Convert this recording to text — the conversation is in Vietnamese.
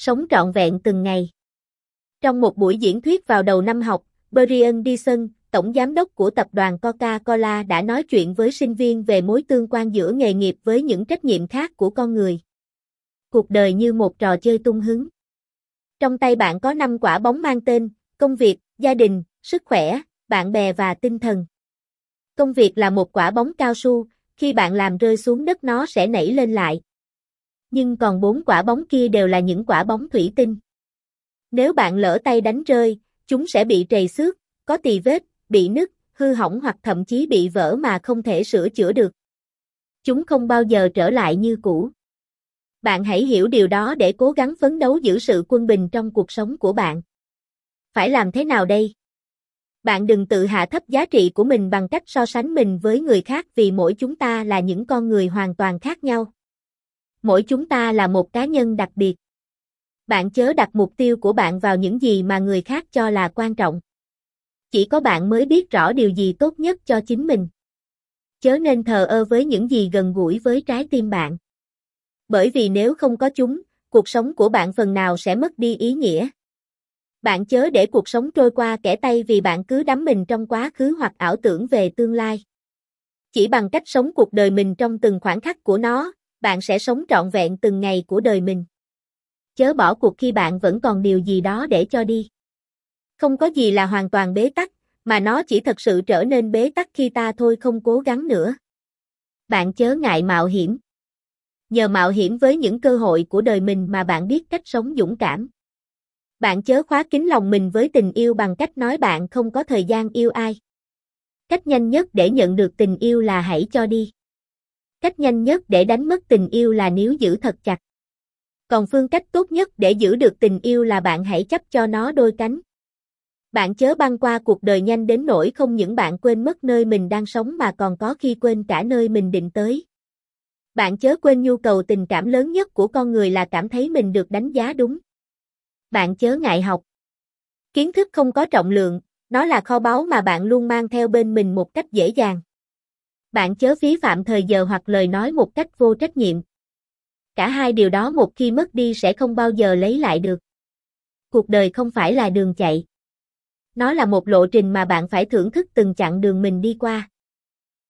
Sống trọn vẹn từng ngày. Trong một buổi diễn thuyết vào đầu năm học, Brian Dyson, tổng giám đốc của tập đoàn Coca-Cola đã nói chuyện với sinh viên về mối tương quan giữa nghề nghiệp với những trách nhiệm khác của con người. Cuộc đời như một trò chơi tung hứng. Trong tay bạn có 5 quả bóng mang tên, công việc, gia đình, sức khỏe, bạn bè và tinh thần. Công việc là một quả bóng cao su, khi bạn làm rơi xuống đất nó sẽ nảy lên lại. Nhưng còn bốn quả bóng kia đều là những quả bóng thủy tinh. Nếu bạn lỡ tay đánh rơi, chúng sẽ bị trầy xước, có tì vết, bị nứt, hư hỏng hoặc thậm chí bị vỡ mà không thể sửa chữa được. Chúng không bao giờ trở lại như cũ. Bạn hãy hiểu điều đó để cố gắng phấn đấu giữ sự quân bình trong cuộc sống của bạn. Phải làm thế nào đây? Bạn đừng tự hạ thấp giá trị của mình bằng cách so sánh mình với người khác vì mỗi chúng ta là những con người hoàn toàn khác nhau. Mỗi chúng ta là một cá nhân đặc biệt. Bạn chớ đặt mục tiêu của bạn vào những gì mà người khác cho là quan trọng. Chỉ có bạn mới biết rõ điều gì tốt nhất cho chính mình. Chớ nên thờ ơ với những gì gần gũi với trái tim bạn. Bởi vì nếu không có chúng, cuộc sống của bạn phần nào sẽ mất đi ý nghĩa. Bạn chớ để cuộc sống trôi qua kẻ tay vì bạn cứ đắm mình trong quá khứ hoặc ảo tưởng về tương lai. Chỉ bằng cách sống cuộc đời mình trong từng khoảnh khắc của nó, bạn sẽ sống trọn vẹn từng ngày của đời mình. Chớ bỏ cuộc khi bạn vẫn còn điều gì đó để cho đi. Không có gì là hoàn toàn bế tắc, mà nó chỉ thật sự trở nên bế tắc khi ta thôi không cố gắng nữa. Bạn chớ ngại mạo hiểm. Nhờ mạo hiểm với những cơ hội của đời mình mà bạn biết cách sống dũng cảm. Bạn chớ khóa kín lòng mình với tình yêu bằng cách nói bạn không có thời gian yêu ai. Cách nhanh nhất để nhận được tình yêu là hãy cho đi. Cách nhanh nhất để đánh mất tình yêu là nếu giữ thật chặt. Còn phương cách tốt nhất để giữ được tình yêu là bạn hãy chấp cho nó đôi cánh. Bạn chớ băng qua cuộc đời nhanh đến nỗi không những bạn quên mất nơi mình đang sống mà còn có khi quên cả nơi mình định tới. Bạn chớ quên nhu cầu tình cảm lớn nhất của con người là cảm thấy mình được đánh giá đúng. Bạn chớ ngại học. Kiến thức không có trọng lượng, nó là kho báu mà bạn luôn mang theo bên mình một cách dễ dàng. Bạn chớ phí phạm thời giờ hoặc lời nói một cách vô trách nhiệm. Cả hai điều đó một khi mất đi sẽ không bao giờ lấy lại được. Cuộc đời không phải là đường chạy. Nó là một lộ trình mà bạn phải thưởng thức từng chặng đường mình đi qua.